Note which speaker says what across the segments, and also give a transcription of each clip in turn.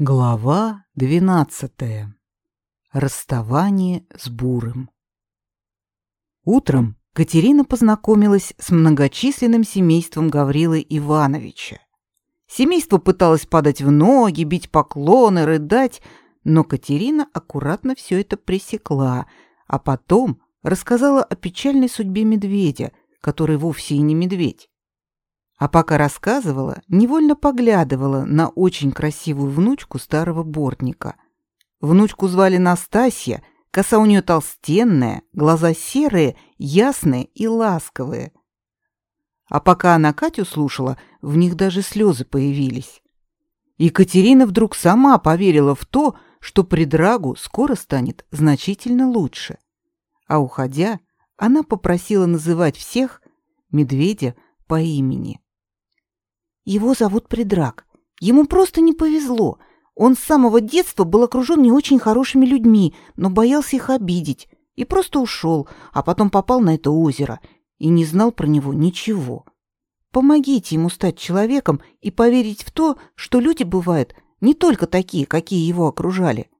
Speaker 1: Глава двенадцатая. Расставание с Бурым. Утром Катерина познакомилась с многочисленным семейством Гаврилы Ивановича. Семейство пыталось падать в ноги, бить поклоны, рыдать, но Катерина аккуратно все это пресекла, а потом рассказала о печальной судьбе медведя, который вовсе и не медведь. А пока рассказывала, невольно поглядывала на очень красивую внучку старого бортника. Внучку звали Настасья, коса у нее толстенная, глаза серые, ясные и ласковые. А пока она Катю слушала, в них даже слезы появились. Екатерина вдруг сама поверила в то, что при Драгу скоро станет значительно лучше. А уходя, она попросила называть всех медведя по имени. Его зовут Предрак. Ему просто не повезло. Он с самого детства был окружен не очень хорошими людьми, но боялся их обидеть и просто ушел, а потом попал на это озеро и не знал про него ничего. Помогите ему стать человеком и поверить в то, что люди бывают не только такие, какие его окружали.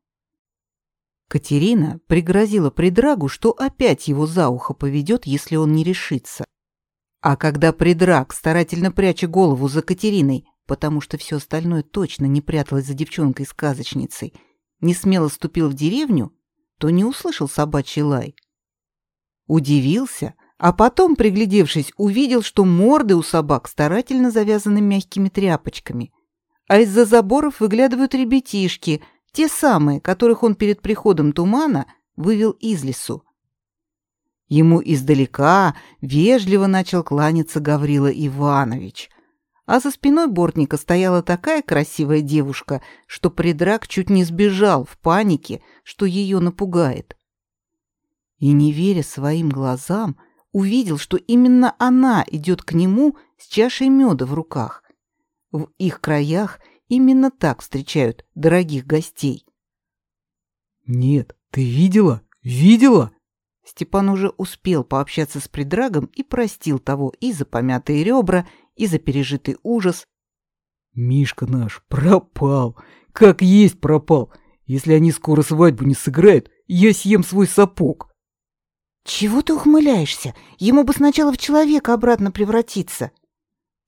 Speaker 1: Катерина пригрозила Предрагу, что опять его за ухо поведет, если он не решится. А когда придрак, старательно пряча голову за Катериной, потому что все остальное точно не пряталось за девчонкой-сказочницей, не смело ступил в деревню, то не услышал собачий лай. Удивился, а потом, приглядевшись, увидел, что морды у собак старательно завязаны мягкими тряпочками, а из-за заборов выглядывают ребятишки, те самые, которых он перед приходом тумана вывел из лесу. Ему издалека вежливо начал кланяться Гаврила Иванович. А за спиной бортника стояла такая красивая девушка, что предрак чуть не сбежал в панике, что ее напугает. И, не веря своим глазам, увидел, что именно она идет к нему с чашей меда в руках. В их краях именно так встречают дорогих гостей.
Speaker 2: «Нет, ты видела? Видела?»
Speaker 1: Степан уже успел пообщаться с придрагом и простил того и за помятые ребра, и за пережитый ужас.
Speaker 2: «Мишка наш пропал! Как есть пропал! Если они скоро свадьбу не сыграют, я съем свой сапог!»
Speaker 1: «Чего ты ухмыляешься? Ему бы сначала в человека обратно превратиться!»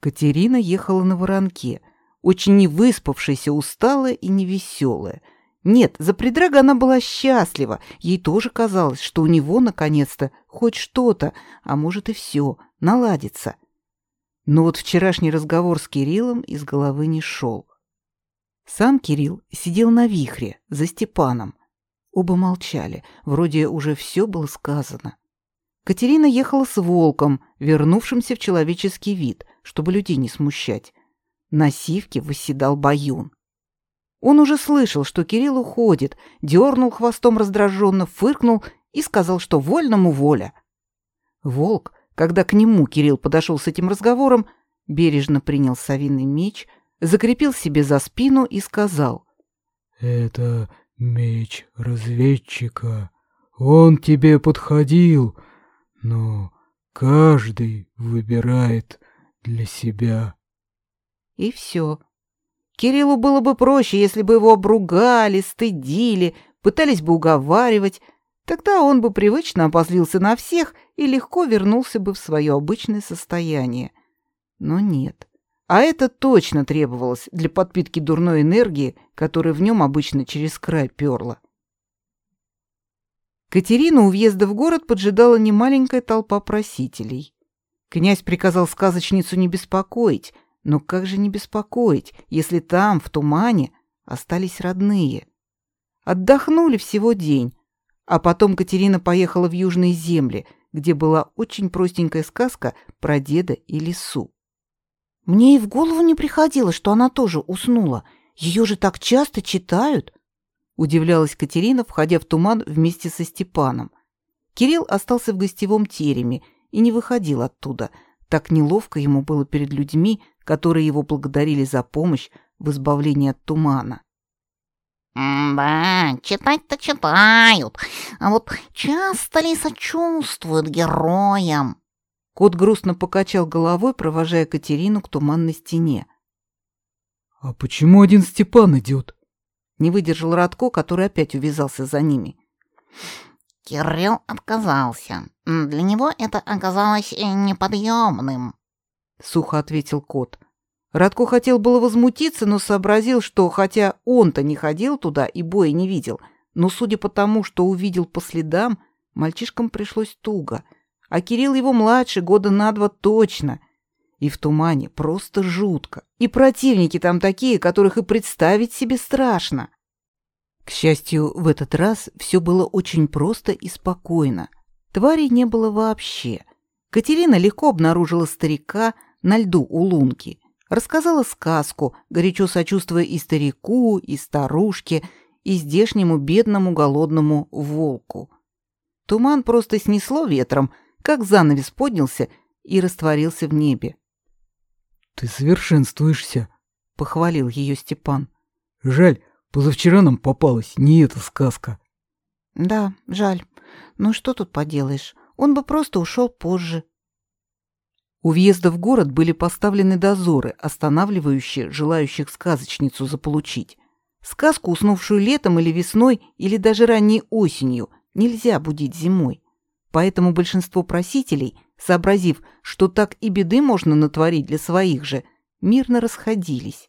Speaker 1: Катерина ехала на воронке, очень невыспавшаяся, усталая и невеселая — нет, за придрага она была счастлива. Ей тоже казалось, что у него наконец-то хоть что-то, а может и все, наладится. Но вот вчерашний разговор с Кириллом из головы не шел. Сам Кирилл сидел на вихре за Степаном. Оба молчали, вроде уже все было сказано. Катерина ехала с волком, вернувшимся в человеческий вид, чтобы людей не смущать. На сивке восседал баюн. Он уже слышал, что Кирилл уходит, дернул хвостом раздраженно, фыркнул и сказал, что вольному воля. Волк, когда к нему Кирилл подошел с этим разговором, бережно принял совиный меч, закрепил себе за спину и сказал.
Speaker 2: «Это меч разведчика. Он тебе подходил, но каждый выбирает для себя».
Speaker 1: И все. Кириллу было бы проще, если бы его обругали, стыдили, пытались бы уговаривать. Тогда он бы привычно обозлился на всех и легко вернулся бы в свое обычное состояние. Но нет. А это точно требовалось для подпитки дурной энергии, которая в нем обычно через край перла. Катерину у въезда в город поджидала немаленькая толпа просителей. Князь приказал сказочницу не беспокоить, но как же не беспокоить, если там, в тумане, остались родные? Отдохнули всего день, а потом Катерина поехала в южные земли, где была очень простенькая сказка про деда и лису. Мне и в голову не приходило, что она тоже уснула. Ее же так часто читают. Удивлялась Катерина, входя в туман вместе со Степаном. Кирилл остался в гостевом тереме и не выходил оттуда. Так неловко ему было перед людьми, которые его благодарили за помощь в избавлении от тумана.
Speaker 3: «Да, читать-то читают, а вот часто ли сочувствуют героям?»
Speaker 1: Кот грустно покачал головой, провожая Катерину к туманной стене.
Speaker 2: «А почему один Степан идет?»
Speaker 1: Не выдержал Радко, который опять увязался за ними.
Speaker 3: Кирилл отказался. Для него это оказалось э, неподъемным.
Speaker 1: Сухо ответил кот. Радко хотел было возмутиться, но сообразил, что хотя он-то не ходил туда и боя не видел, но судя по тому, что увидел по следам, мальчишкам пришлось туго. А Кирилл его младше, года на два точно. И в тумане просто жутко. И противники там такие, которых и представить себе страшно. К счастью, в этот раз все было очень просто и спокойно. Тварей не было вообще. Катерина легко обнаружила старика на льду у лунки. Рассказала сказку, горячо сочувствуя и старику, и старушке, и здешнему бедному голодному волку. Туман просто снесло ветром, как занавес поднялся и растворился в небе.
Speaker 2: «Ты совершенствуешься», —
Speaker 1: похвалил ее Степан.
Speaker 2: «Жаль, позавчера нам попалась не эта сказка».
Speaker 1: «Да, жаль. Но что тут поделаешь? Он бы просто ушел позже». У въезда в город были поставлены дозоры, останавливающие желающих сказочницу заполучить. Сказку, уснувшую летом или весной, или даже ранней осенью, нельзя будить зимой. Поэтому большинство просителей, сообразив, что так и беды можно натворить для своих же, мирно расходились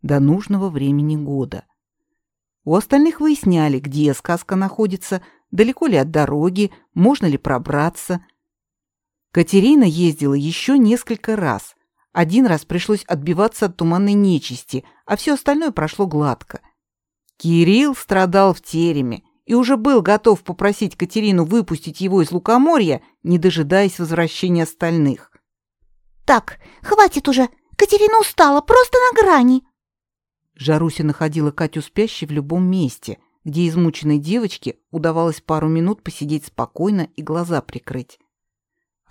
Speaker 1: до нужного времени года. У остальных выясняли, где сказка находится, далеко ли от дороги, можно ли пробраться, Катерина ездила еще несколько раз. Один раз пришлось отбиваться от туманной нечисти, а все остальное прошло гладко. Кирилл страдал в тереме и уже был готов попросить Катерину выпустить его из лукоморья, не дожидаясь возвращения остальных.
Speaker 4: «Так, хватит уже! Катерина устала, просто на грани!»
Speaker 1: Жаруся находила Катю спящей в любом месте, где измученной девочке удавалось пару минут посидеть спокойно и глаза прикрыть.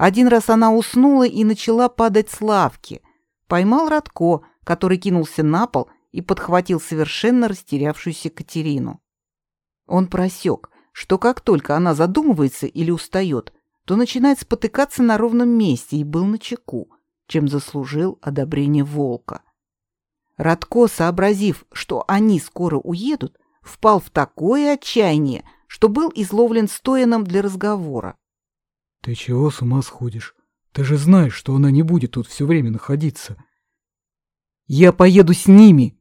Speaker 1: Один раз она уснула и начала падать с лавки. Поймал Радко, который кинулся на пол и подхватил совершенно растерявшуюся Катерину. Он просек, что как только она задумывается или устает, то начинает спотыкаться на ровном месте и был на чеку, чем заслужил одобрение волка. Радко, сообразив, что они скоро уедут, впал в такое отчаяние, что был изловлен стояном для разговора.
Speaker 2: «Ты чего с ума сходишь? Ты же знаешь, что она не будет тут все время находиться». «Я поеду с ними!»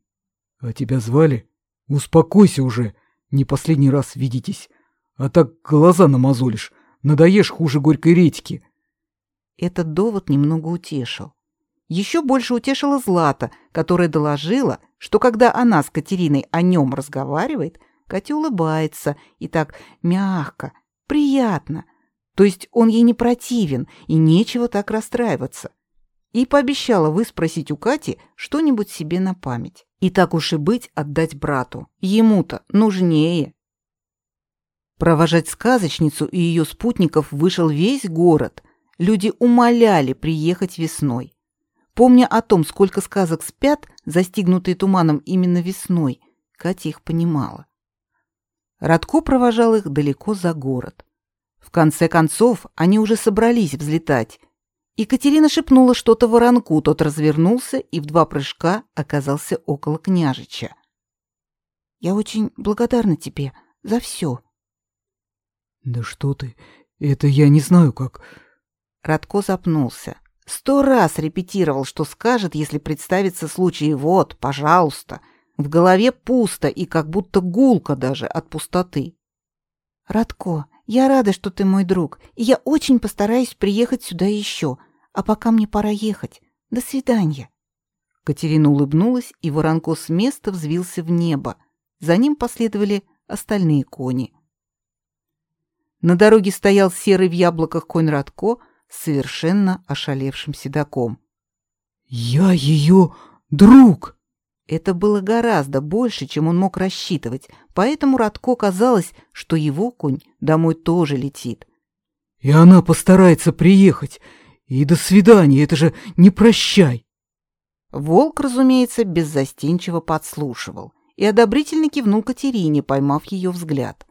Speaker 2: «А тебя звали? Успокойся уже, не последний раз видитесь. А так глаза намазолишь, надоешь хуже горькой редьки».
Speaker 1: Этот довод немного утешил. Еще больше утешила Злата, которая доложила, что когда она с Катериной о нем разговаривает, Катя улыбается и так мягко, приятно, то есть он ей не противен, и нечего так расстраиваться. И пообещала выспросить у Кати что-нибудь себе на память. И так уж и быть отдать брату. Ему-то нужнее. Провожать сказочницу и ее спутников вышел весь город. Люди умоляли приехать весной. Помня о том, сколько сказок спят, застигнутые туманом именно весной, Катя их понимала. Радко провожал их далеко за город. В конце концов, они уже собрались взлетать. Екатерина шепнула что-то воронку, тот развернулся и в два прыжка оказался около княжича. «Я очень благодарна тебе за все».
Speaker 2: «Да что ты, это я не знаю как...»
Speaker 1: Радко запнулся. Сто раз репетировал, что скажет, если представится случай «вот, пожалуйста». В голове пусто и как будто гулко даже от пустоты.
Speaker 4: «Радко, я рада, что ты мой друг, и я очень постараюсь приехать сюда еще. А пока мне пора ехать. До свидания.
Speaker 1: Катерина улыбнулась, и Воронко с места взвился в небо. За ним последовали остальные кони. На дороге стоял серый в яблоках конь Радко с совершенно ошалевшим седаком.
Speaker 2: «Я ее друг!»
Speaker 1: Это было гораздо больше, чем он мог рассчитывать, поэтому Радко казалось, что его конь домой тоже летит.
Speaker 2: «И она постарается приехать. И до свидания, это же не прощай!»
Speaker 1: Волк, разумеется, беззастенчиво подслушивал и одобрительно кивнул Катерине, поймав ее взгляд.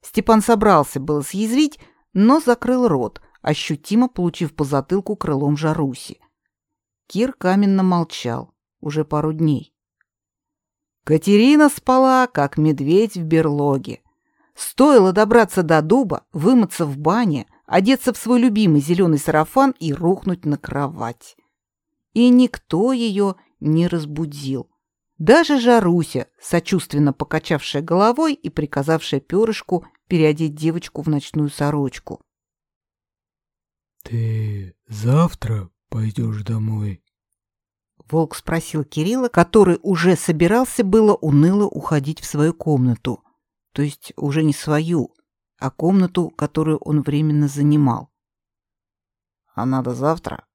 Speaker 1: Степан собрался было съязвить, но закрыл рот, ощутимо получив по затылку крылом Жаруси. Кир каменно молчал уже пару дней. Катерина спала, как медведь в берлоге. Стоило добраться до дуба, вымыться в бане, одеться в свой любимый зеленый сарафан и рухнуть на кровать. И никто ее не разбудил. Даже Жаруся, сочувственно покачавшая головой и приказавшая перышку переодеть девочку в ночную сорочку.
Speaker 2: «Ты завтра пойдешь домой?»
Speaker 1: Волк спросил Кирилла, который уже собирался было уныло уходить в свою комнату. То есть уже не свою, а комнату, которую он временно занимал.
Speaker 5: «А надо завтра?»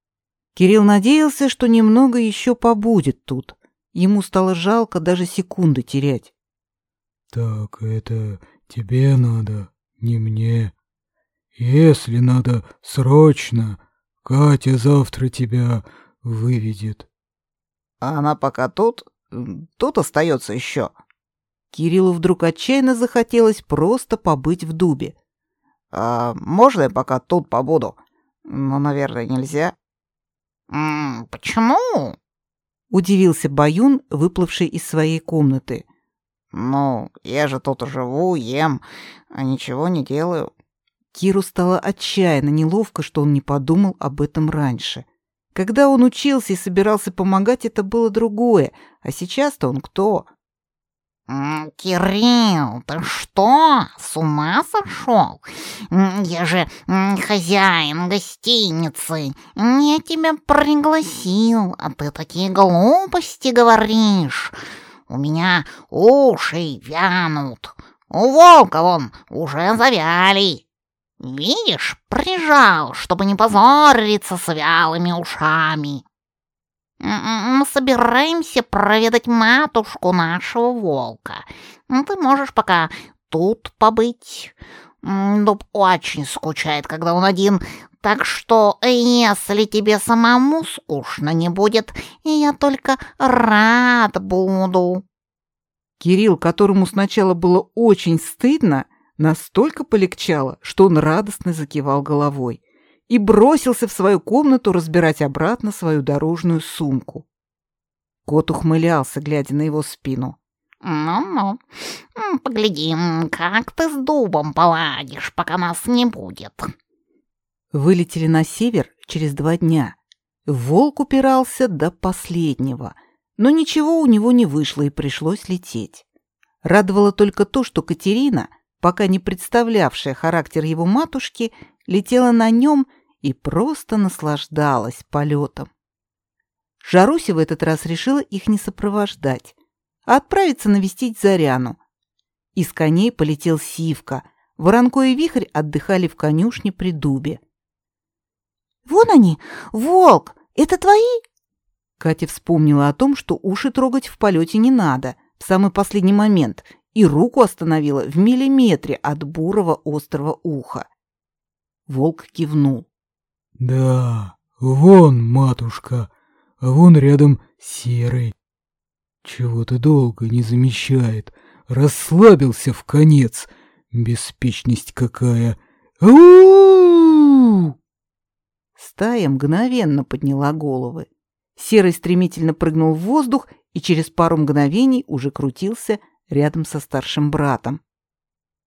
Speaker 1: Кирилл надеялся, что немного еще побудет тут. Ему стало жалко даже секунды терять.
Speaker 2: «Так это тебе надо, не мне. Если надо срочно, Катя завтра тебя выведет».
Speaker 5: «А она пока тут? Тут остается еще?»
Speaker 1: Кириллу вдруг отчаянно захотелось просто побыть в дубе.
Speaker 5: «А можно я пока тут побуду? Ну, наверное, нельзя».
Speaker 3: М -м, «Почему?»
Speaker 1: — удивился Баюн, выплывший из своей комнаты.
Speaker 5: «Ну, я же тут живу, ем, а ничего не делаю».
Speaker 1: Киру стало отчаянно неловко, что он не подумал об этом раньше. Когда он учился и собирался помогать, это было другое, а сейчас-то он кто?
Speaker 3: «Кирилл, ты что, с ума сошел? Я же хозяин гостиницы, я тебя пригласил, а ты такие глупости говоришь. У меня уши вянут, у волка вон уже завяли. Видишь, прижал, чтобы не позориться с вялыми ушами». Мы собираемся проведать матушку нашего волка. Ты можешь пока тут побыть. Дуб очень скучает, когда он один, так что если тебе самому скучно не будет, я только рад буду».
Speaker 1: Кирилл, которому сначала было очень стыдно, настолько полегчало, что он радостно закивал головой и бросился в свою комнату разбирать обратно свою дорожную сумку. Кот ухмылялся, глядя на его спину.
Speaker 3: «Ну-ну, поглядим, как ты с дубом поладишь, пока нас не будет».
Speaker 1: Вылетели на север через два дня. Волк упирался до последнего, но ничего у него не вышло и пришлось лететь. Радовало только то, что Катерина, пока не представлявшая характер его матушки, летела на нем и просто наслаждалась полетом. Жаруся в этот раз решила их не сопровождать, а отправиться навестить Заряну. Из коней полетел Сивка, Воронко и Вихрь отдыхали в конюшне при дубе.
Speaker 4: «Вон они! Волк! Это твои?»
Speaker 1: Катя вспомнила о том, что уши трогать в полете не надо в самый последний момент, и руку остановила в миллиметре от бурого острого уха. Волк кивнул.
Speaker 2: Да, вон матушка, а вон рядом серый. Чего-то долго не замечает, расслабился в конец. Беспечность какая. у
Speaker 1: Стая мгновенно подняла головы. Серый стремительно прыгнул в воздух и через пару мгновений уже крутился рядом со старшим братом.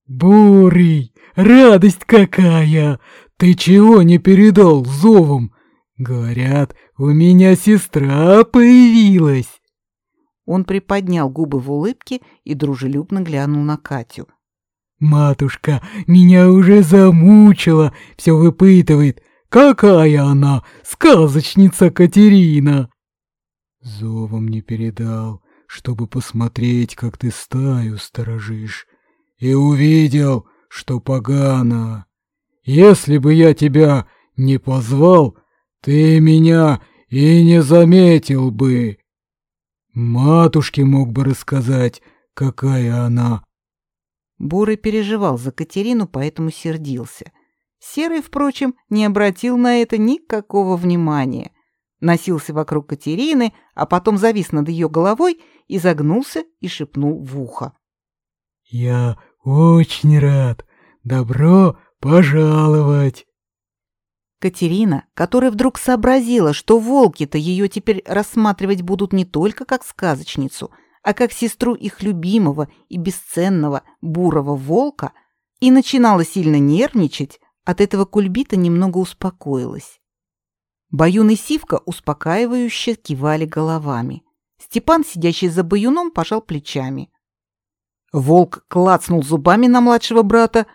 Speaker 2: «Бурый, радость какая! Ты чего не передал зовом? Говорят, у меня сестра появилась!»
Speaker 1: Он приподнял губы в улыбке и дружелюбно глянул на Катю.
Speaker 2: «Матушка меня уже замучила, все выпытывает, какая она, сказочница Катерина!» Зовом не передал, чтобы посмотреть, как ты стаю сторожишь и увидел, что погано. Если бы я тебя не позвал, ты меня и не заметил бы. Матушке мог бы рассказать, какая она.
Speaker 1: Бурый переживал за Катерину, поэтому сердился. Серый, впрочем, не обратил на это никакого внимания. Носился вокруг Катерины, а потом завис над ее головой, изогнулся и шепнул в ухо.
Speaker 2: «Я «Очень рад. Добро пожаловать!»
Speaker 1: Катерина, которая вдруг сообразила, что волки-то ее теперь рассматривать будут не только как сказочницу, а как сестру их любимого и бесценного бурого волка, и начинала сильно нервничать, от этого кульбита немного успокоилась. Баюн и Сивка успокаивающе кивали головами. Степан, сидящий за баюном, пожал плечами. Волк клацнул зубами на младшего брата.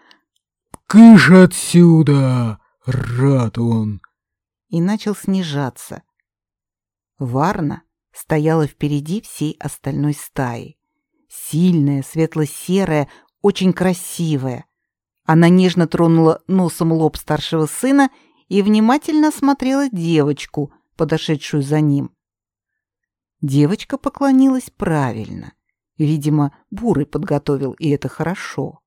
Speaker 2: «Кыш отсюда! Рад он!»
Speaker 1: И начал снижаться. Варна стояла впереди всей остальной стаи. Сильная, светло-серая, очень красивая. Она нежно тронула носом лоб старшего сына и внимательно смотрела девочку, подошедшую за ним. Девочка поклонилась правильно. Видимо, Бурый подготовил, и это хорошо.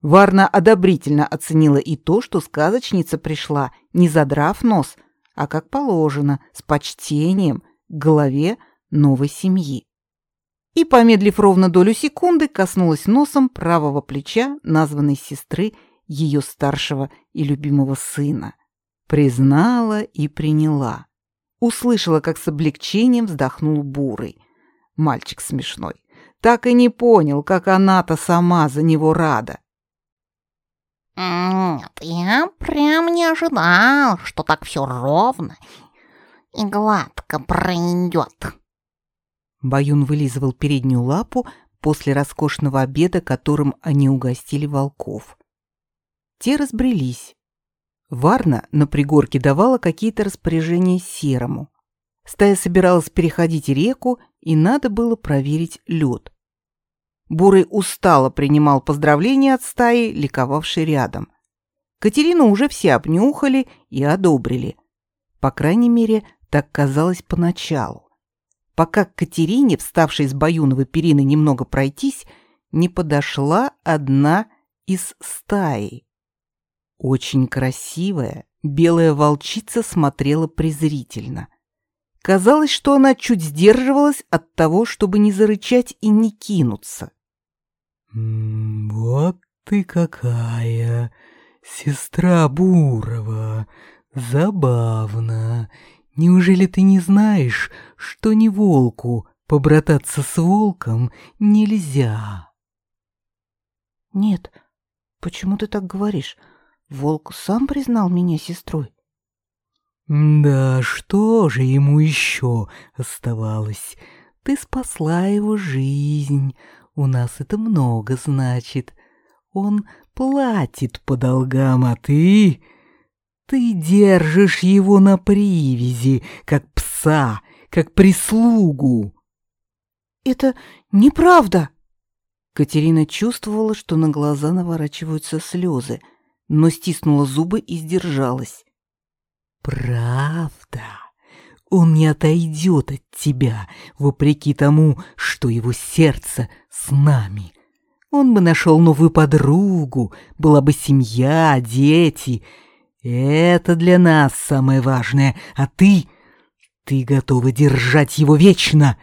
Speaker 1: Варна одобрительно оценила и то, что сказочница пришла, не задрав нос, а как положено, с почтением к голове новой семьи. И, помедлив ровно долю секунды, коснулась носом правого плеча названной сестры ее старшего и любимого сына. Признала и приняла. Услышала, как с облегчением вздохнул Бурый. Мальчик смешной так и не понял, как она-то сама за него рада.
Speaker 3: Нет, я прям не ожидал, что так все ровно и гладко пройдет.
Speaker 1: Баюн вылизывал переднюю лапу после роскошного обеда, которым они угостили волков. Те разбрелись. Варна на пригорке давала какие-то распоряжения Серому. Стая собиралась переходить реку, и надо было проверить лед. Бурый устало принимал поздравления от стаи, ликовавшей рядом. Катерину уже все обнюхали и одобрили. По крайней мере, так казалось поначалу. Пока к Катерине, вставшей с баюновой перины немного пройтись, не подошла одна из стаи. Очень красивая белая волчица смотрела презрительно – Казалось, что она чуть сдерживалась от того, чтобы не зарычать и не кинуться.
Speaker 2: «Вот ты какая! Сестра Бурова! Забавно! Неужели ты не знаешь, что не волку побрататься с волком нельзя?»
Speaker 1: «Нет, почему ты так говоришь? Волк сам признал меня сестрой».
Speaker 2: Да что же ему еще оставалось? Ты спасла его жизнь. У нас это много значит. Он платит по долгам, а ты... Ты держишь его на привязи, как пса, как прислугу.
Speaker 1: Это неправда. Катерина чувствовала, что на глаза наворачиваются слезы, но стиснула зубы и сдержалась.
Speaker 2: Правда, он не отойдет от тебя, вопреки тому, что его сердце с нами. Он бы нашел новую подругу, была бы семья, дети. Это для нас самое важное, а ты... Ты готова держать его вечно.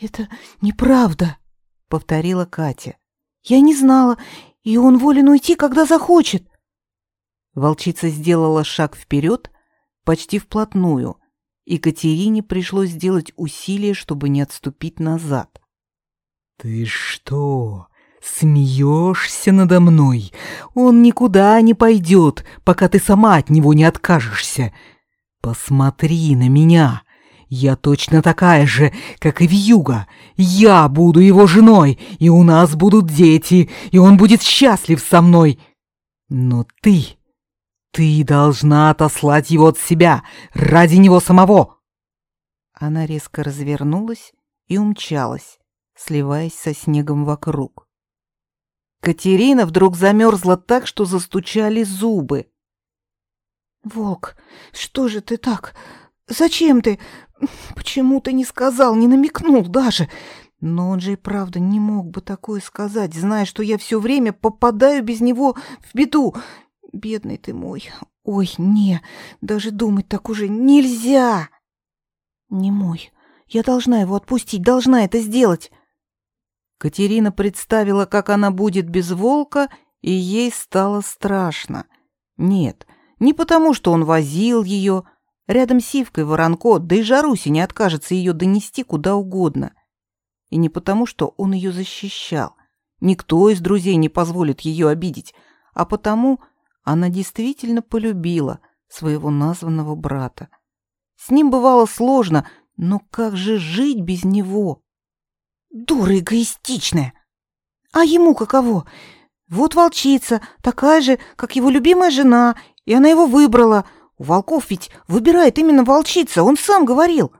Speaker 1: «Это неправда», — повторила Катя. «Я не знала, и он волен уйти, когда захочет». Волчица сделала шаг вперед, почти вплотную, и Катерине пришлось сделать усилие, чтобы не отступить назад.
Speaker 2: «Ты что, смеешься надо мной? Он никуда не пойдет, пока ты сама от него не откажешься. Посмотри на меня!» Я точно такая же, как и Вьюга. Я буду его женой, и у нас будут дети, и он будет счастлив со мной. Но ты ты должна отослать его от себя ради него самого.
Speaker 1: Она резко развернулась и умчалась, сливаясь со снегом вокруг. Катерина вдруг замерзла так, что застучали зубы. «Волк, что же ты так? Зачем ты? Почему ты не сказал, не намекнул даже? Но он же и правда не мог бы такое сказать, зная, что я все время попадаю без него в беду. Бедный ты мой. Ой, не, даже думать так уже нельзя. Не мой. Я должна его отпустить, должна это сделать. Катерина представила, как она будет без волка, и ей стало страшно. Нет, не потому, что он возил ее. Рядом с Сивкой Воронко, да и Жаруси не откажется ее донести куда угодно. И не потому, что он ее защищал. Никто из друзей не позволит ее обидеть, а потому она действительно полюбила своего названного брата. С ним бывало сложно, но как же жить без него?
Speaker 4: Дура эгоистичная. А ему каково? Вот волчица, такая же, как его любимая жена, и она его выбрала. У волков ведь выбирает именно волчица, он сам говорил.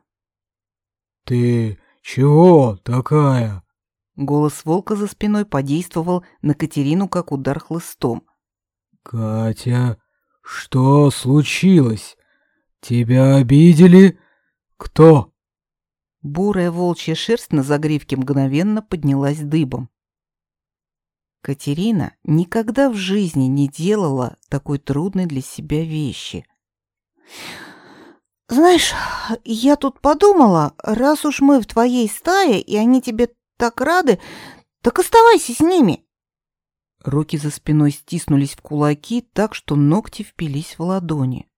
Speaker 2: Ты чего такая?
Speaker 1: Голос волка за спиной подействовал на Катерину как удар хлыстом.
Speaker 2: Катя, что случилось? Тебя обидели? Кто?
Speaker 1: Бурая волчья шерсть на загривке мгновенно поднялась дыбом. Катерина никогда в жизни не делала такой трудной для себя вещи.
Speaker 4: «Знаешь, я тут подумала, раз уж мы в твоей стае, и они тебе так рады, так оставайся с ними».
Speaker 1: Руки за спиной стиснулись в кулаки так, что ногти впились в ладони.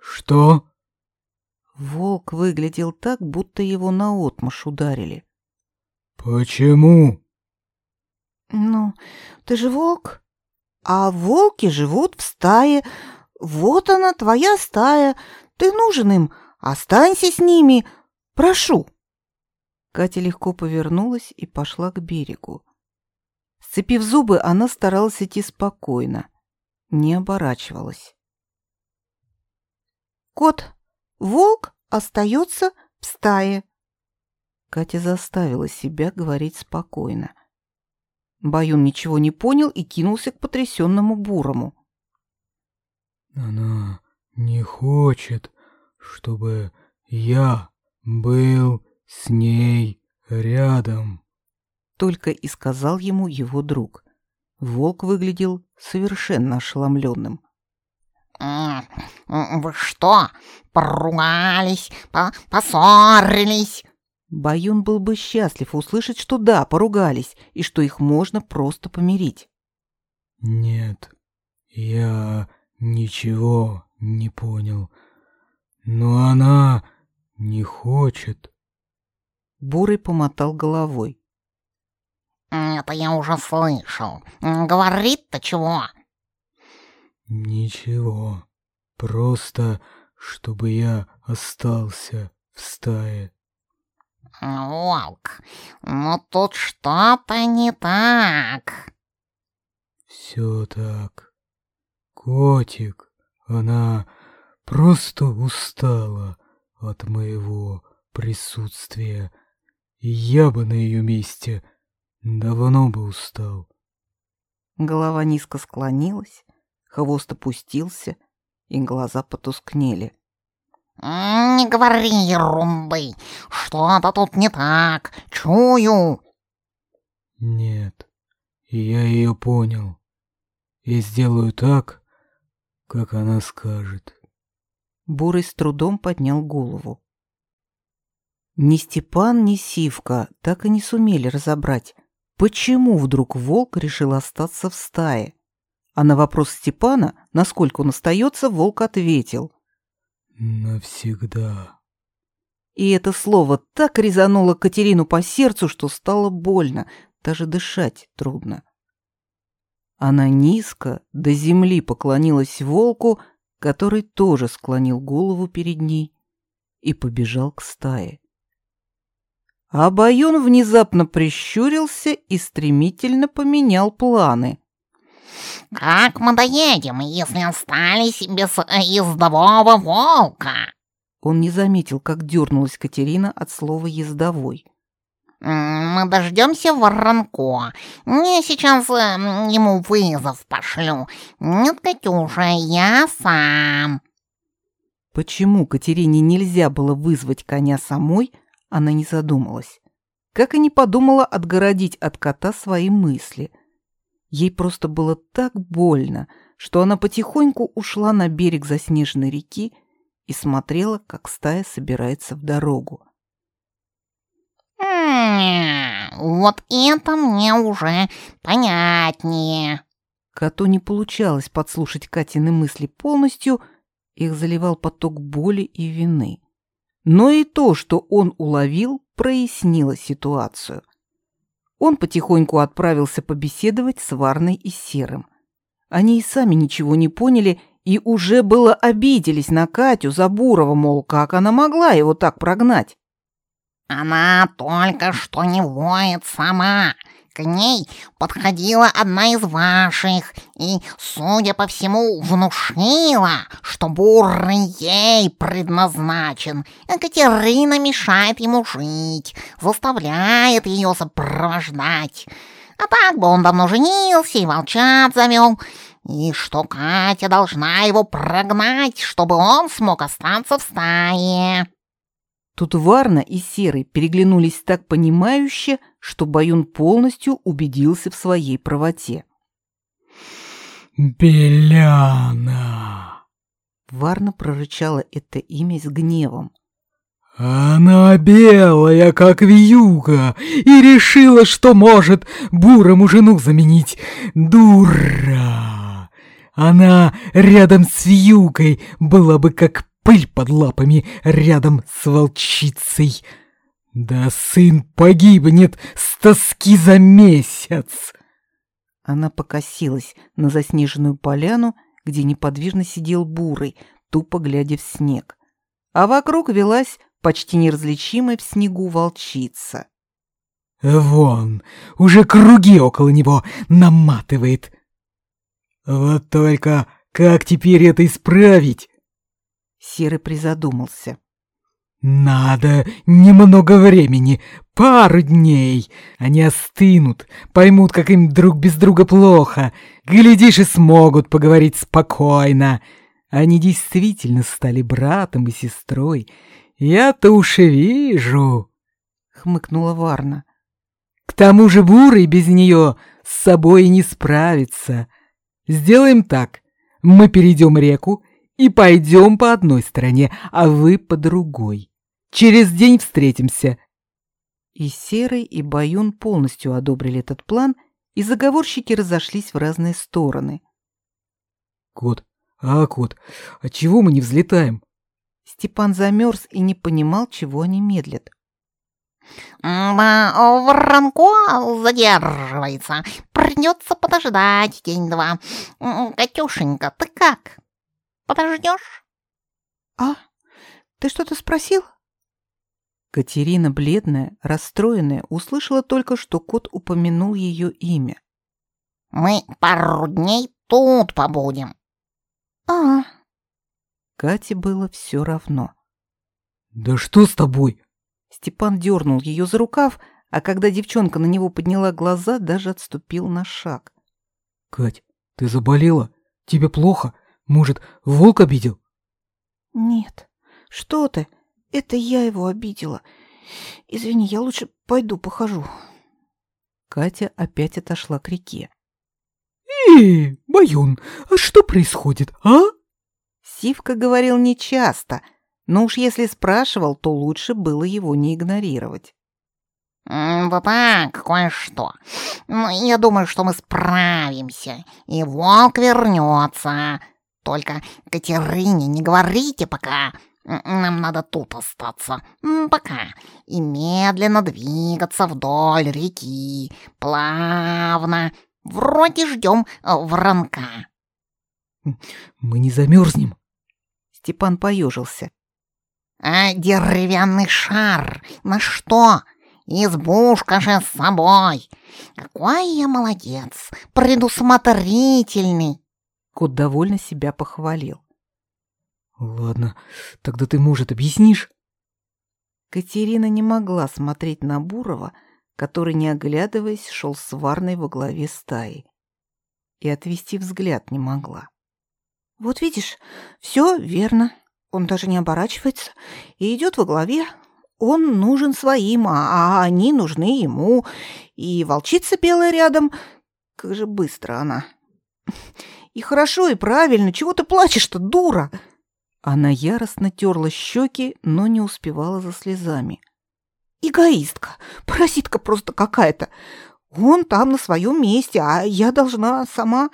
Speaker 2: «Что?»
Speaker 1: Волк выглядел так, будто его наотмашь ударили.
Speaker 2: «Почему?»
Speaker 4: «Ну, ты же волк, а волки живут в стае. Вот она, твоя стая. Ты нужен им, останься с ними. Прошу».
Speaker 1: Катя легко повернулась и пошла к берегу. Сцепив зубы, она старалась идти спокойно, не оборачивалась.
Speaker 4: «Кот, волк остается в стае».
Speaker 1: Катя заставила себя говорить спокойно. Баюн ничего не понял и кинулся к потрясенному бурому.
Speaker 2: «Она не хочет, чтобы я был с ней рядом», —
Speaker 1: только и сказал ему его друг. Волк выглядел совершенно ошеломленным.
Speaker 3: «Вы что, поругались, по поссорились?»
Speaker 1: Баюн был бы счастлив услышать, что да, поругались, и что их можно просто помирить.
Speaker 2: «Нет, я ничего не понял. Но она не хочет».
Speaker 1: Бурый помотал головой.
Speaker 3: «Это я уже слышал. Говорит-то чего?»
Speaker 2: «Ничего. Просто, чтобы я остался в стае».
Speaker 3: «Волк, ну тут что-то не так».
Speaker 2: «Все так. Котик, она просто устала от моего присутствия, и я бы на ее месте давно бы устал».
Speaker 1: Голова низко склонилась, хвост опустился, и глаза потускнели.
Speaker 3: «Не говори ерунды, что-то тут не так, чую».
Speaker 2: «Нет, я ее понял, и сделаю так, как она скажет».
Speaker 1: Бурый с трудом поднял голову. Ни Степан, ни Сивка так и не сумели разобрать, почему вдруг волк решил остаться в стае. А на вопрос Степана, насколько он остается, волк ответил.
Speaker 2: «Навсегда».
Speaker 1: И это слово так резануло Катерину по сердцу, что стало больно, даже дышать трудно. Она низко до земли поклонилась волку, который тоже склонил голову перед ней и побежал к стае. А Байон внезапно прищурился и стремительно поменял планы.
Speaker 3: «Как мы доедем, если остались без ездового волка?»
Speaker 1: Он не заметил, как дернулась Катерина от слова «ездовой».
Speaker 3: «Мы дождемся Воронко. Я сейчас э, ему вызов пошлю. Нет, Катюша, я сам».
Speaker 1: Почему Катерине нельзя было вызвать коня самой, она не задумалась. Как и не подумала отгородить от кота свои мысли. Ей просто было так больно, что она потихоньку ушла на берег заснеженной реки и смотрела, как стая собирается в дорогу.
Speaker 3: «Вот это мне уже понятнее».
Speaker 1: Коту не получалось подслушать Катины мысли полностью, их заливал поток боли и вины. Но и то, что он уловил, прояснило ситуацию. Он потихоньку отправился побеседовать с Варной и Серым. Они и сами ничего не поняли и уже было обиделись на Катю за Бурова, мол, как она могла его так прогнать.
Speaker 3: Она только что не воет сама. К ней подходила одна из ваших и, судя по всему, внушила, что бурный ей предназначен, Катерина мешает ему жить, заставляет ее сопровождать. А так бы он давно женился и волчат завел, и что Катя должна его прогнать, чтобы он смог остаться в стае.
Speaker 1: Тут Варна и Серый переглянулись так понимающе, что Баюн полностью убедился в своей правоте.
Speaker 2: «Беляна!»
Speaker 1: Варна прорычала это имя с гневом.
Speaker 2: Она белая, как вьюга, и решила, что может бурому жену заменить. Дура! Она рядом с вьюгой была бы как пыль под лапами рядом с волчицей. Да сын погибнет с тоски за месяц.
Speaker 1: Она покосилась на заснеженную поляну, где неподвижно сидел бурый, тупо глядя в снег. А вокруг велась почти неразличимая в снегу волчица.
Speaker 2: Вон, уже круги около него наматывает. Вот только как теперь это исправить?
Speaker 1: Серый призадумался.
Speaker 2: Надо немного времени, пару дней. Они остынут, поймут, как им друг без друга плохо. Глядишь, и смогут поговорить спокойно. Они действительно стали братом и сестрой, «Я-то уж и вижу», — хмыкнула Варна. «К тому же Бурый без нее с собой не справится. Сделаем так. Мы перейдем реку и пойдем по одной стороне, а вы по другой. Через день встретимся».
Speaker 1: И Серый, и Баюн полностью одобрили этот план, и заговорщики разошлись в разные стороны.
Speaker 2: «Кот, а, кот, а чего мы не взлетаем?»
Speaker 1: Степан замерз и не понимал, чего они медлят.
Speaker 3: Воронко задерживается. Придется подождать день-два. Катюшенька, ты как? Подождешь?
Speaker 4: А? Ты что-то спросил?
Speaker 1: Катерина, бледная, расстроенная, услышала только, что кот упомянул ее имя.
Speaker 3: Мы пару дней тут побудем.
Speaker 4: А,
Speaker 1: Кате было все равно.
Speaker 2: «Да что с тобой?»
Speaker 1: Степан дернул ее за рукав, а когда девчонка на него подняла глаза, даже отступил на шаг.
Speaker 2: «Кать, ты заболела? Тебе плохо? Может, волк обидел?»
Speaker 4: «Нет, что ты? Это я его обидела. Извини, я лучше пойду похожу».
Speaker 1: Катя опять отошла к реке.
Speaker 2: «Эй, Баюн, а что происходит, а?»
Speaker 1: Сивка говорил нечасто, но уж если спрашивал, то лучше было его не игнорировать.
Speaker 3: «Да так, кое-что. Я думаю, что мы справимся, и волк вернется. Только Катерине не говорите пока. Нам надо тут остаться. Пока. И медленно двигаться вдоль реки. Плавно. Вроде ждем э, воронка».
Speaker 2: «Мы не замерзнем?»
Speaker 1: Степан поежился.
Speaker 3: «А деревянный шар? На что? Избушка же с собой! Какой я молодец! Предусмотрительный!»
Speaker 1: Кот довольно себя похвалил.
Speaker 2: «Ладно, тогда ты, может, объяснишь?»
Speaker 1: Катерина не могла смотреть на Бурова, который, не оглядываясь, шел с Варной во главе стаи. И отвести взгляд не могла.
Speaker 4: Вот видишь, все верно. Он даже не оборачивается и идет во главе. Он нужен своим, а, а они нужны ему. И волчица белая рядом. Как же быстро она. И хорошо, и правильно. Чего ты плачешь-то, дура?
Speaker 1: Она яростно терла щеки, но не успевала за слезами.
Speaker 4: Эгоистка, паразитка просто какая-то. Он там на своем месте, а я должна сама...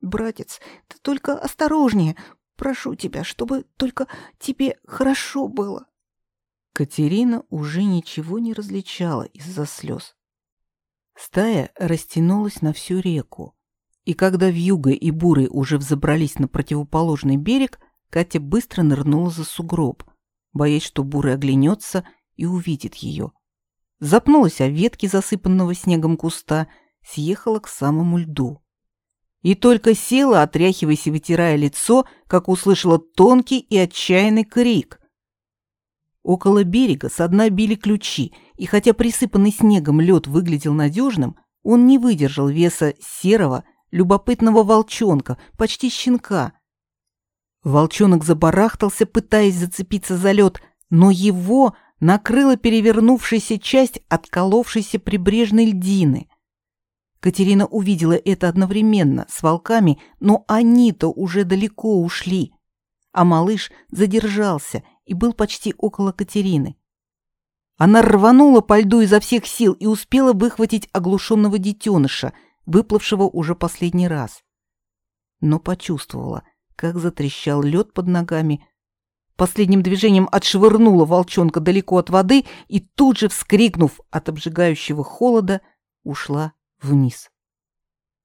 Speaker 4: Братец, ты только осторожнее. Прошу тебя, чтобы только тебе хорошо было.
Speaker 1: Катерина уже ничего не различала из-за слез. Стая растянулась на всю реку, и когда Вьюга и Бурый уже взобрались на противоположный берег, Катя быстро нырнула за сугроб, боясь, что Бурый оглянется и увидит ее. Запнулась о ветке засыпанного снегом куста, съехала к самому льду. И только села, отряхиваясь и вытирая лицо, как услышала тонкий и отчаянный крик. Около берега со дна били ключи, и хотя присыпанный снегом лед выглядел надежным, он не выдержал веса серого, любопытного волчонка, почти щенка. Волчонок забарахтался, пытаясь зацепиться за лед, но его накрыла перевернувшаяся часть отколовшейся прибрежной льдины. Катерина увидела это одновременно с волками, но они-то уже далеко ушли, а малыш задержался и был почти около Катерины. Она рванула по льду изо всех сил и успела выхватить оглушенного детеныша, выплывшего уже последний раз. Но почувствовала, как затрещал лед под ногами, последним движением отшвырнула волчонка далеко от воды и тут же, вскрикнув от обжигающего холода, ушла вниз.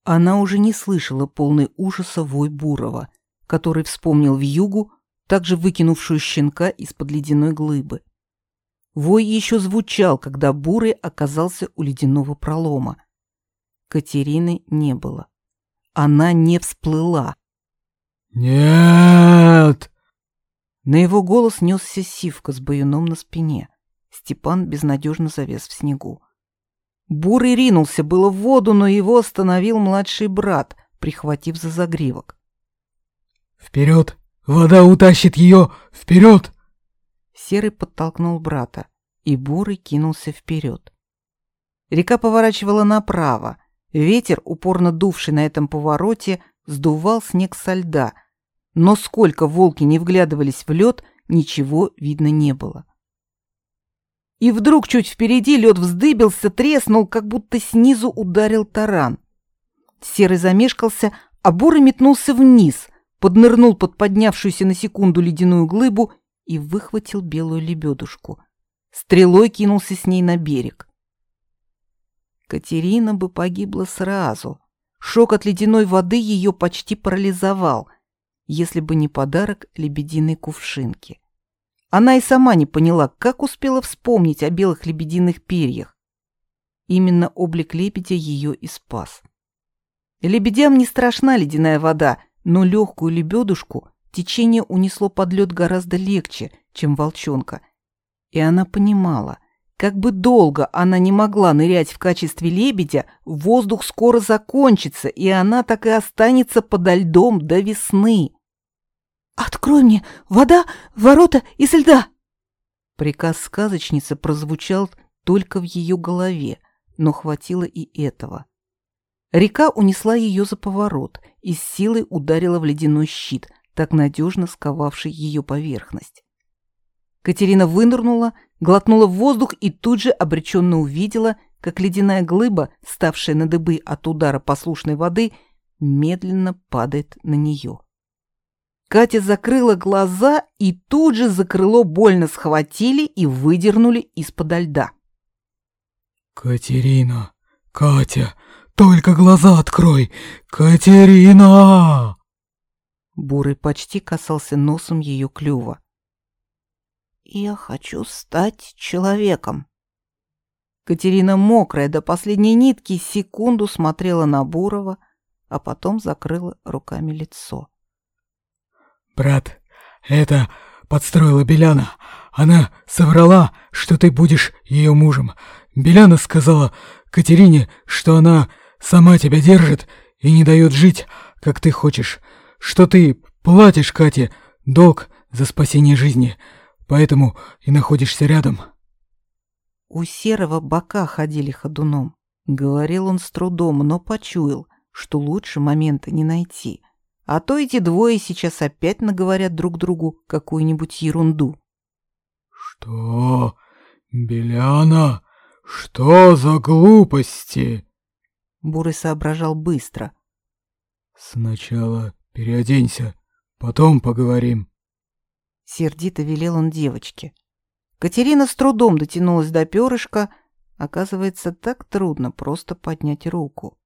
Speaker 1: Она уже не слышала полный ужаса вой Бурова, который вспомнил в югу, также выкинувшую щенка из-под ледяной глыбы. Вой еще звучал, когда Бурый оказался у ледяного пролома. Катерины не было. Она не всплыла.
Speaker 2: «Нет!»
Speaker 1: На его голос несся сивка с баюном на спине. Степан безнадежно завес в снегу. Бурый ринулся было в воду, но его остановил младший брат, прихватив за загривок.
Speaker 2: «Вперед! Вода утащит ее! Вперед!»
Speaker 1: Серый подтолкнул брата, и Бурый кинулся вперед. Река поворачивала направо. Ветер, упорно дувший на этом повороте, сдувал снег со льда, но сколько волки не вглядывались в лед, ничего видно не было. И вдруг чуть впереди лед вздыбился, треснул, как будто снизу ударил таран. Серый замешкался, а Бурый метнулся вниз, поднырнул под поднявшуюся на секунду ледяную глыбу и выхватил белую лебедушку. Стрелой кинулся с ней на берег. Катерина бы погибла сразу. Шок от ледяной воды ее почти парализовал, если бы не подарок лебединой кувшинки. Она и сама не поняла, как успела вспомнить о белых лебединых перьях. Именно облик лебедя ее и спас. Лебедям не страшна ледяная вода, но легкую лебедушку течение унесло под лед гораздо легче, чем волчонка. И она понимала, как бы долго она не могла нырять в качестве лебедя, воздух скоро закончится, и она так и останется подо льдом до весны.
Speaker 4: «Открой мне! Вода, ворота из льда!»
Speaker 1: Приказ сказочницы прозвучал только в ее голове, но хватило и этого. Река унесла ее за поворот и с силой ударила в ледяной щит, так надежно сковавший ее поверхность. Катерина вынырнула, глотнула в воздух и тут же обреченно увидела, как ледяная глыба, ставшая на дыбы от удара послушной воды, медленно падает на нее. Катя закрыла глаза и тут же за крыло больно схватили и выдернули из-под льда.
Speaker 2: «Катерина! Катя! Только глаза открой! Катерина!»
Speaker 1: Бурый почти касался носом ее клюва.
Speaker 4: «Я хочу стать человеком».
Speaker 1: Катерина, мокрая до последней нитки, секунду смотрела на Бурова, а потом закрыла руками лицо.
Speaker 2: «Брат, это подстроила Беляна. Она соврала, что ты будешь ее мужем. Беляна сказала Катерине, что она сама тебя держит и не дает жить, как ты хочешь, что ты платишь Кате долг за спасение жизни, поэтому и находишься рядом».
Speaker 1: У Серого бока ходили ходуном. Говорил он с трудом, но почуял, что лучше момента не найти — а то эти двое сейчас опять наговорят друг другу какую-нибудь ерунду.
Speaker 2: «Что? Беляна? Что за глупости?»
Speaker 1: Бурый соображал быстро.
Speaker 2: «Сначала переоденься, потом поговорим».
Speaker 1: Сердито велел он девочке. Катерина с трудом дотянулась до перышка. Оказывается, так трудно просто поднять руку.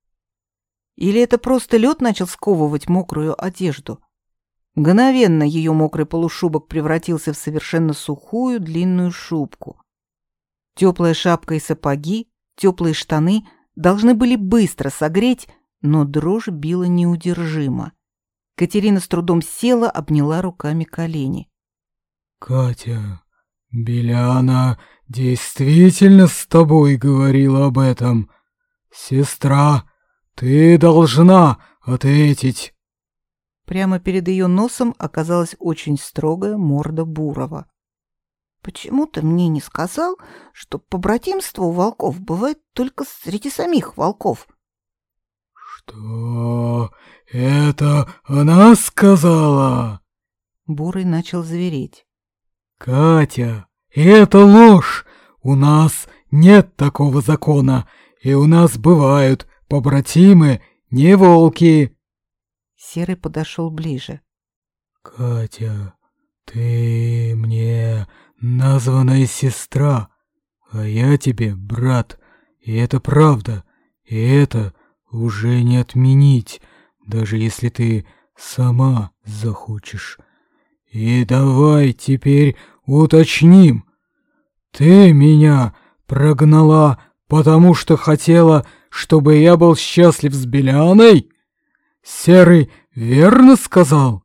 Speaker 1: Или это просто лед начал сковывать мокрую одежду? Мгновенно ее мокрый полушубок превратился в совершенно сухую длинную шубку. Теплая шапка и сапоги, теплые штаны должны были быстро согреть, но дрожь била неудержимо. Катерина с трудом села, обняла руками колени.
Speaker 2: «Катя, Беляна действительно с тобой говорила об этом. Сестра, ты должна ответить».
Speaker 1: Прямо перед ее носом оказалась очень строгая морда Бурова.
Speaker 4: «Почему ты мне не сказал, что побратимство у волков бывает только среди самих волков?»
Speaker 2: «Что это она сказала?»
Speaker 1: Бурый начал звереть.
Speaker 2: «Катя, это ложь! У нас нет такого закона, и у нас бывают побратимы, не волки!»
Speaker 1: Серый подошел ближе.
Speaker 2: «Катя, ты мне названная сестра, а я тебе брат, и это правда, и это уже не отменить, даже если ты сама захочешь. И давай теперь уточним. Ты меня прогнала, потому что хотела, чтобы я был счастлив с Беляной? Серый верно сказал?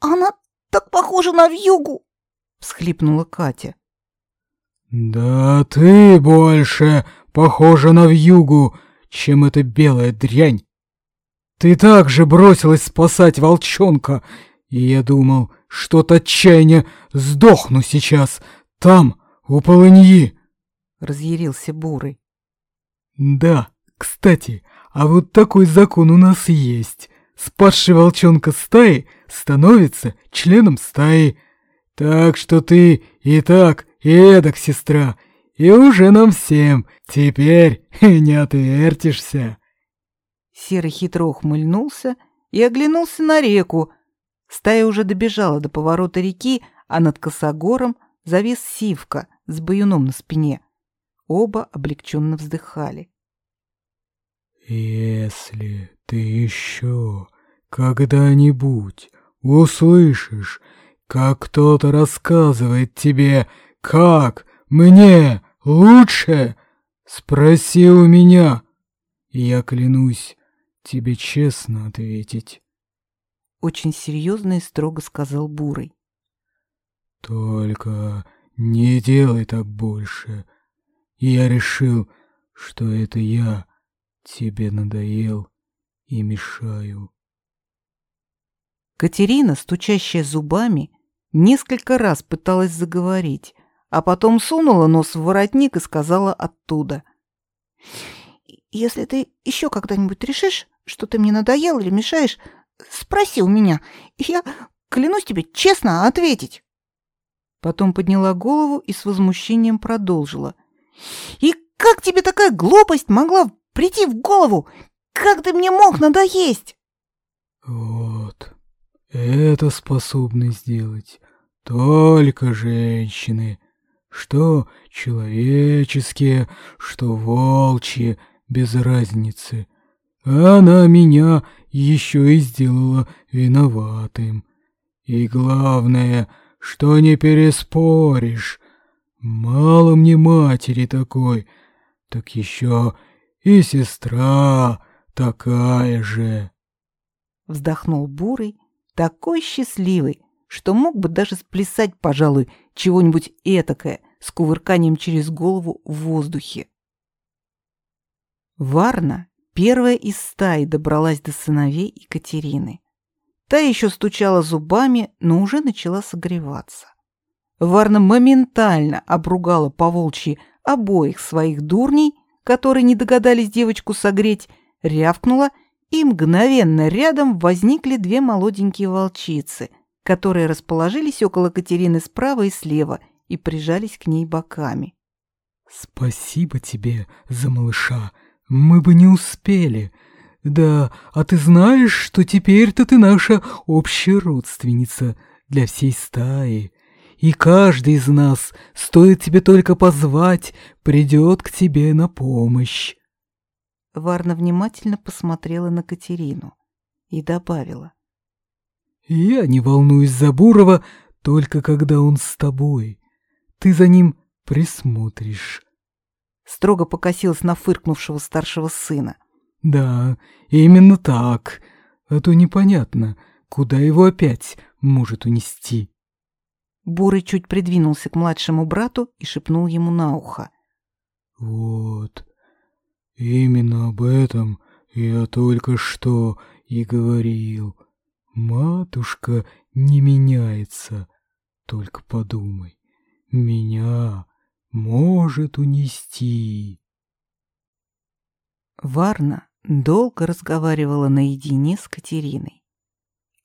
Speaker 4: Она так похожа на вьюгу, всхлипнула Катя.
Speaker 2: Да ты больше похожа на вьюгу, чем эта белая дрянь. Ты также бросилась спасать волчонка, и я думал, что от отчаяния сдохну сейчас, там, у полыньи.
Speaker 1: Разъярился Бурый.
Speaker 2: Да, кстати, а вот такой закон у нас есть. Спасший волчонка стаи становится членом стаи. Так что ты и так, и эдак, сестра, и уже нам всем теперь не отвертишься.
Speaker 1: Серый хитро ухмыльнулся и оглянулся на реку. Стая уже добежала до поворота реки, а над косогором завис сивка с баюном на спине. Оба облегченно вздыхали.
Speaker 2: «Если ты еще когда-нибудь услышишь, как кто-то рассказывает тебе, как мне лучше, спроси у меня, я клянусь тебе честно ответить.
Speaker 1: Очень серьезно и строго сказал Бурый.
Speaker 2: Только не делай так больше. Я решил, что это я тебе надоел и мешаю.
Speaker 1: Катерина, стучащая зубами, несколько раз пыталась заговорить, а потом сунула нос в воротник и сказала оттуда.
Speaker 4: «Если ты еще когда-нибудь решишь, что ты мне надоел или мешаешь, спроси у меня. Я клянусь тебе честно ответить».
Speaker 1: Потом подняла голову и с возмущением продолжила.
Speaker 4: «И как тебе такая глупость могла прийти в голову? Как ты мне мог надоесть?»
Speaker 2: «Вот, это способны сделать только женщины, что человеческие, что волчьи, без разницы. Она меня еще и сделала виноватым. И главное, что не переспоришь. Мало мне матери такой, так еще и сестра такая же.
Speaker 1: Вздохнул Бурый, такой счастливый, что мог бы даже сплясать, пожалуй, чего-нибудь этакое с кувырканием через голову в воздухе. Варна, первая из стаи, добралась до сыновей Екатерины. Та еще стучала зубами, но уже начала согреваться. Варна моментально обругала по волчьи обоих своих дурней, которые не догадались девочку согреть, рявкнула, и мгновенно рядом возникли две молоденькие волчицы, которые расположились около Катерины справа и слева и прижались к ней боками.
Speaker 2: «Спасибо тебе за малыша!» Мы бы не успели. Да, а ты знаешь, что теперь-то ты наша общая родственница для всей стаи. и каждый из нас, стоит тебе только позвать, придет к тебе на помощь.
Speaker 1: Варна внимательно посмотрела на Катерину и добавила.
Speaker 2: «Я не волнуюсь за Бурова, только когда он с тобой. Ты за ним присмотришь».
Speaker 1: Строго покосилась на фыркнувшего старшего сына.
Speaker 2: «Да, именно так. А то непонятно, куда его опять может унести».
Speaker 1: Бурый чуть придвинулся к младшему брату и шепнул ему на ухо.
Speaker 2: «Вот, именно об этом я только что и говорил. Матушка не меняется, только подумай, меня может унести».
Speaker 1: Варна долго разговаривала наедине с Катериной.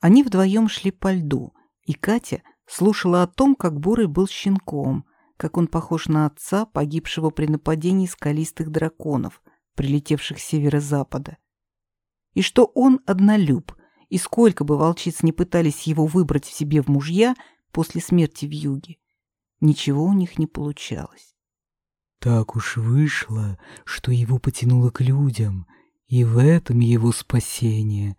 Speaker 1: Они вдвоем шли по льду, и Катя слушала о том, как Бурый был щенком, как он похож на отца, погибшего при нападении скалистых драконов, прилетевших с северо-запада. И что он однолюб, и сколько бы волчиц не пытались его выбрать в себе в мужья после смерти в юге, ничего у них не получалось.
Speaker 2: Так уж вышло, что его потянуло к людям, и в этом его спасение.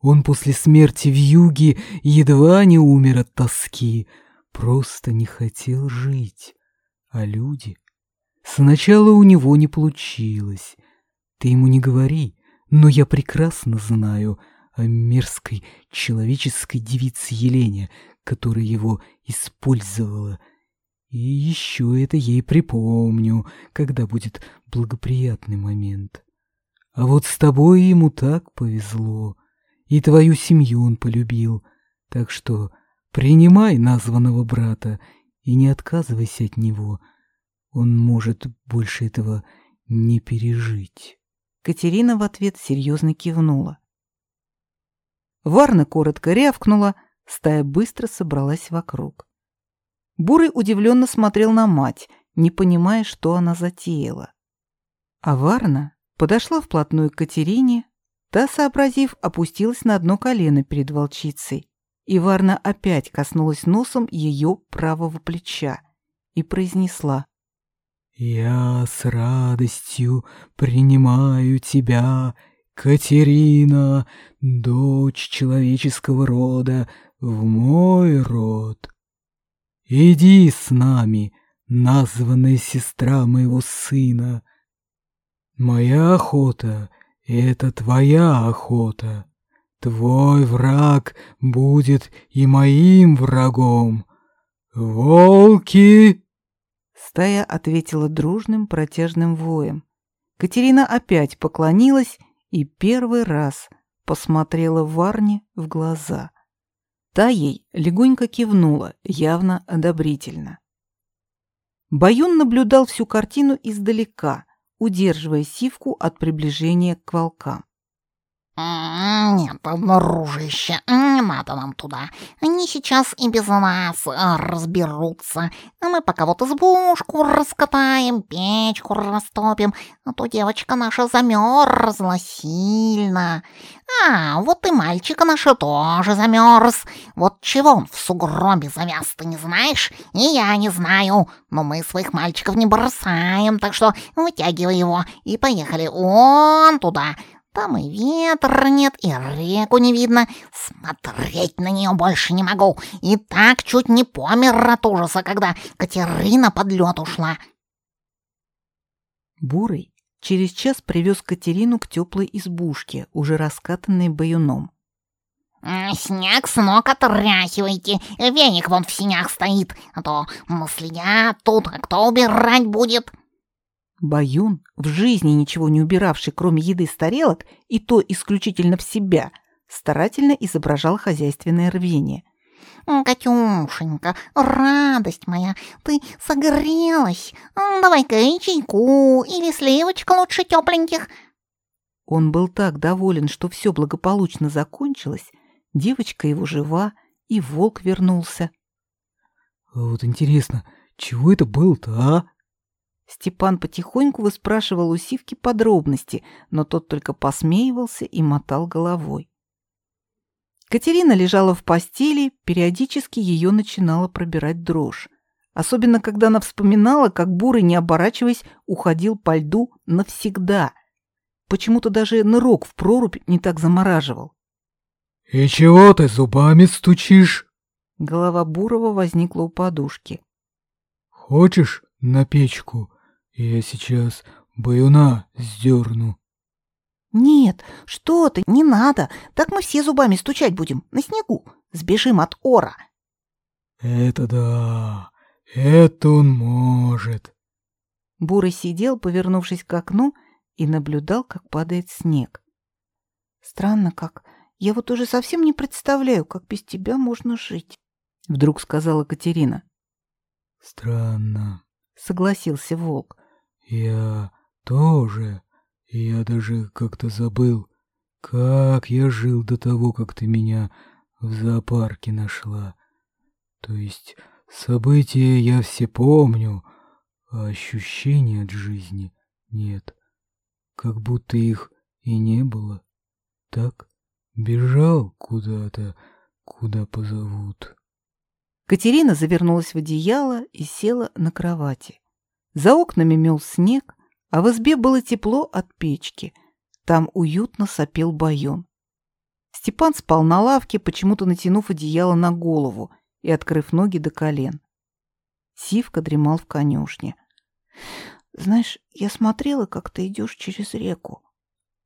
Speaker 2: Он после смерти в юге едва не умер от тоски, просто не хотел жить. А люди... Сначала у него не получилось. Ты ему не говори, но я прекрасно знаю о мерзкой человеческой девице Елене, которая его использовала. И еще это ей припомню, когда будет благоприятный момент. А вот с тобой ему так повезло. И твою семью он полюбил. Так что принимай названного брата и не отказывайся от него. Он может больше этого не пережить.
Speaker 1: Катерина в ответ серьезно кивнула. Варна коротко рявкнула, стая быстро собралась вокруг. Бурый удивленно смотрел на мать, не понимая, что она затеяла. А Варна подошла вплотную к Катерине, Та, сообразив, опустилась на одно колено перед волчицей, и Варна опять коснулась носом ее правого плеча и произнесла.
Speaker 2: «Я с радостью принимаю тебя, Катерина, дочь человеческого рода, в мой род. Иди с нами, названная сестра моего сына. Моя охота — это твоя охота. Твой враг будет и моим врагом. Волки!»
Speaker 1: Стая ответила дружным протяжным воем. Катерина опять поклонилась и первый раз посмотрела Варне в глаза. Та ей легонько кивнула, явно одобрительно. Баюн наблюдал всю картину издалека, удерживая сивку от приближения к волкам.
Speaker 3: «Нет, дружище, не надо нам туда. Они сейчас и без нас э, разберутся. А мы пока вот избушку раскатаем, печку растопим, а то девочка наша замерзла сильно. А, вот и мальчика наша тоже замерз. Вот чего он в сугробе завяз, ты не знаешь? И я не знаю. Но мы своих мальчиков не бросаем, так что вытягивай его и поехали он туда». Там и ветра нет, и реку не видно. Смотреть на нее больше не могу. И так чуть не помер от ужаса, когда Катерина под лед ушла.
Speaker 1: Бурый через час привез Катерину к теплой избушке, уже раскатанной баюном.
Speaker 3: «Снег с ног отряхивайте, веник вон в синях стоит, а то следят тут, а кто убирать будет?»
Speaker 1: Баюн, в жизни ничего не убиравший, кроме еды с тарелок, и то исключительно в себя, старательно изображал хозяйственное рвение.
Speaker 3: «Катюшенька, радость моя, ты согрелась. Давай-ка и чайку или сливочка лучше тепленьких».
Speaker 1: Он был так доволен, что все благополучно закончилось, девочка его жива, и волк вернулся.
Speaker 2: «Вот интересно, чего это было-то, а?»
Speaker 1: Степан потихоньку выспрашивал у Сивки подробности, но тот только посмеивался и мотал головой. Катерина лежала в постели, периодически ее начинала пробирать дрожь. Особенно, когда она вспоминала, как Бурый, не оборачиваясь, уходил по льду навсегда. Почему-то даже нырок в прорубь не так замораживал.
Speaker 2: «И чего ты зубами стучишь?»
Speaker 1: Голова Бурова возникла у подушки.
Speaker 2: «Хочешь на печку? Я сейчас баюна сдерну».
Speaker 4: «Нет, что ты, не надо. Так мы все зубами стучать будем, на снегу. Сбежим от ора».
Speaker 2: «Это да, это он может».
Speaker 1: Бурый сидел, повернувшись к окну, и наблюдал, как падает снег.
Speaker 4: «Странно как. Я вот уже совсем не представляю, как без тебя можно жить», —
Speaker 1: вдруг сказала Катерина.
Speaker 2: «Странно», —
Speaker 1: согласился волк.
Speaker 2: «Я тоже. Я даже как-то забыл, как я жил до того, как ты меня в зоопарке нашла. То есть события я все помню, а ощущения от жизни нет. Как будто их и не было. Так, бежал куда-то, куда позовут.
Speaker 1: Катерина завернулась в одеяло и села на кровати. За окнами мел снег, а в избе было тепло от печки. Там уютно сопел байон. Степан спал на лавке, почему-то натянув одеяло на голову и открыв ноги до колен. Сивка дремал в конюшне.
Speaker 4: «Знаешь, я смотрела, как ты идешь через реку».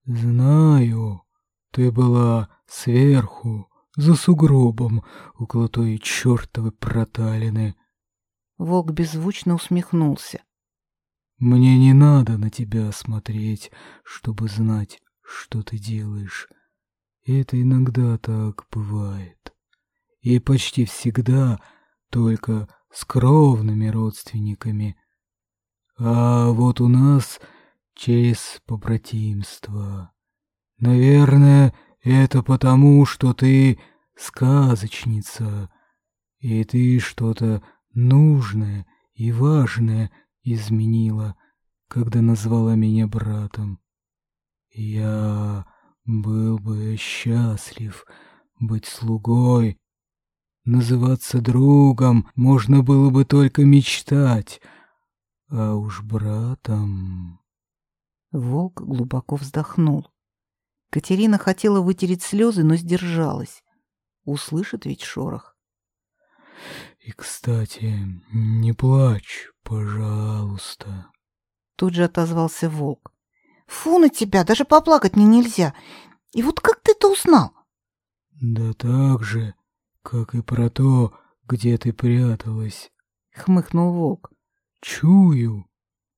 Speaker 2: «Знаю. Ты была сверху, за сугробом, около той чертовой проталины».
Speaker 1: Волк беззвучно усмехнулся.
Speaker 2: Мне не надо на тебя смотреть, чтобы знать, что ты делаешь. Это иногда так бывает. И почти всегда только с кровными родственниками. А вот у нас через побратимство. Наверное, это потому, что ты сказочница, и ты что-то нужное и важное изменила, когда назвала меня братом. Я был бы счастлив быть слугой. Называться другом можно было бы только мечтать, а уж братом...
Speaker 1: Волк глубоко вздохнул. Катерина хотела вытереть слезы, но сдержалась. Услышит ведь шорох.
Speaker 2: И, кстати, не плачь, пожалуйста.
Speaker 1: Тут же отозвался волк.
Speaker 4: Фу на тебя, даже поплакать мне нельзя. И вот как ты это узнал?
Speaker 2: Да так же, как и про то, где ты пряталась.
Speaker 1: Хмыкнул волк.
Speaker 2: Чую.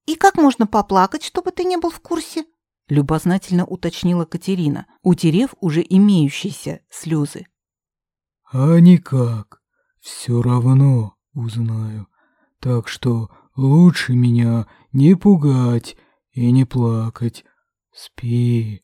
Speaker 4: И как можно поплакать, чтобы ты не был в курсе?
Speaker 1: Любознательно уточнила Катерина, утерев уже имеющиеся слезы.
Speaker 2: А никак все равно узнаю. Так что лучше меня не пугать и не плакать. Спи,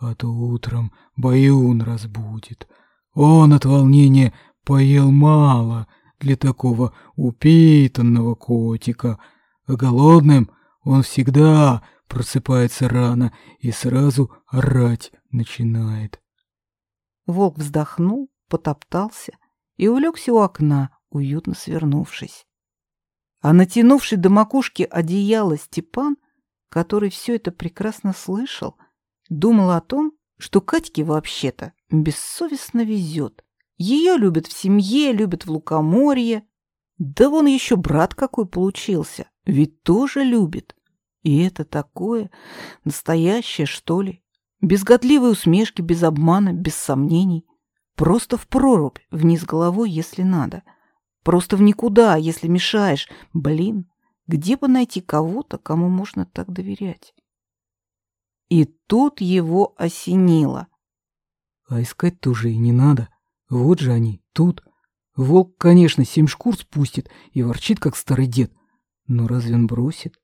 Speaker 2: а то утром Баюн разбудит. Он от волнения поел мало для такого упитанного котика, а голодным он всегда просыпается рано и сразу орать начинает.
Speaker 1: Волк вздохнул, потоптался, и улегся у окна, уютно свернувшись. А натянувший до макушки одеяло Степан, который все это прекрасно слышал, думал о том, что Катьке вообще-то бессовестно везет. Ее любят в семье, любят в лукоморье. Да вон еще брат какой получился, ведь тоже любит. И это такое, настоящее, что ли? Без годливой усмешки, без обмана, без сомнений. Просто в прорубь, вниз головой, если надо. Просто в никуда, если мешаешь. Блин, где бы найти кого-то, кому можно так доверять? И тут его осенило.
Speaker 2: А искать-то уже и не надо. Вот же они, тут. Волк, конечно, семь шкур спустит и ворчит, как старый дед. Но разве он бросит?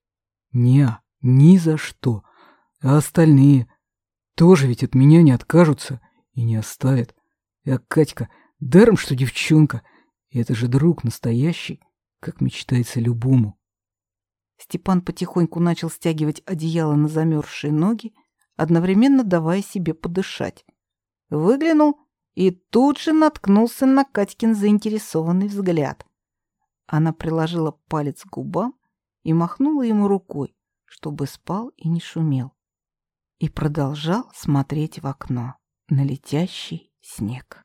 Speaker 2: Не, ни за что. А остальные тоже ведь от меня не откажутся и не оставят. А Катька, даром что девчонка, это же друг настоящий, как мечтается любому.
Speaker 1: Степан потихоньку начал стягивать одеяло на замерзшие ноги, одновременно давая себе подышать. Выглянул и тут же наткнулся на Катькин заинтересованный взгляд. Она приложила палец к губам и махнула ему рукой, чтобы спал и не шумел, и продолжал смотреть в окно на летящий снег.